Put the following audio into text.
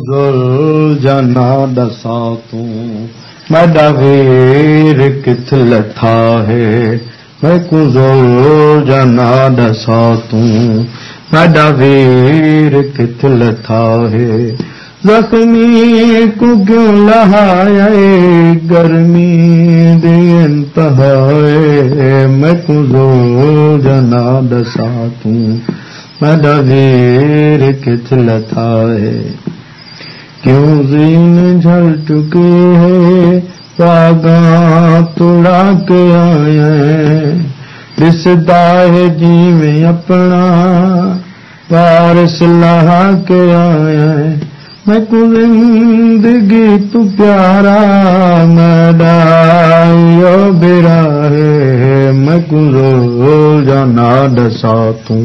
गुल जाना दसा तू। मैडा वीर किथ लथा है। मैं कुजोल जाना दसा तू। मैडा वीर किथ लथा है। जख्मी को क्यों लहाए गर्मी दे मैं कुजोल जाना दसा तू। मैडा वीर किथ लथा है। क्यों झल चुके है पागा तुड़ा के आए दिसदा है जीवे अपना पारस लहा के आया मैं को जिंदगी तू प्यारा मदायो बिरा है। मैं को जाना दसा तू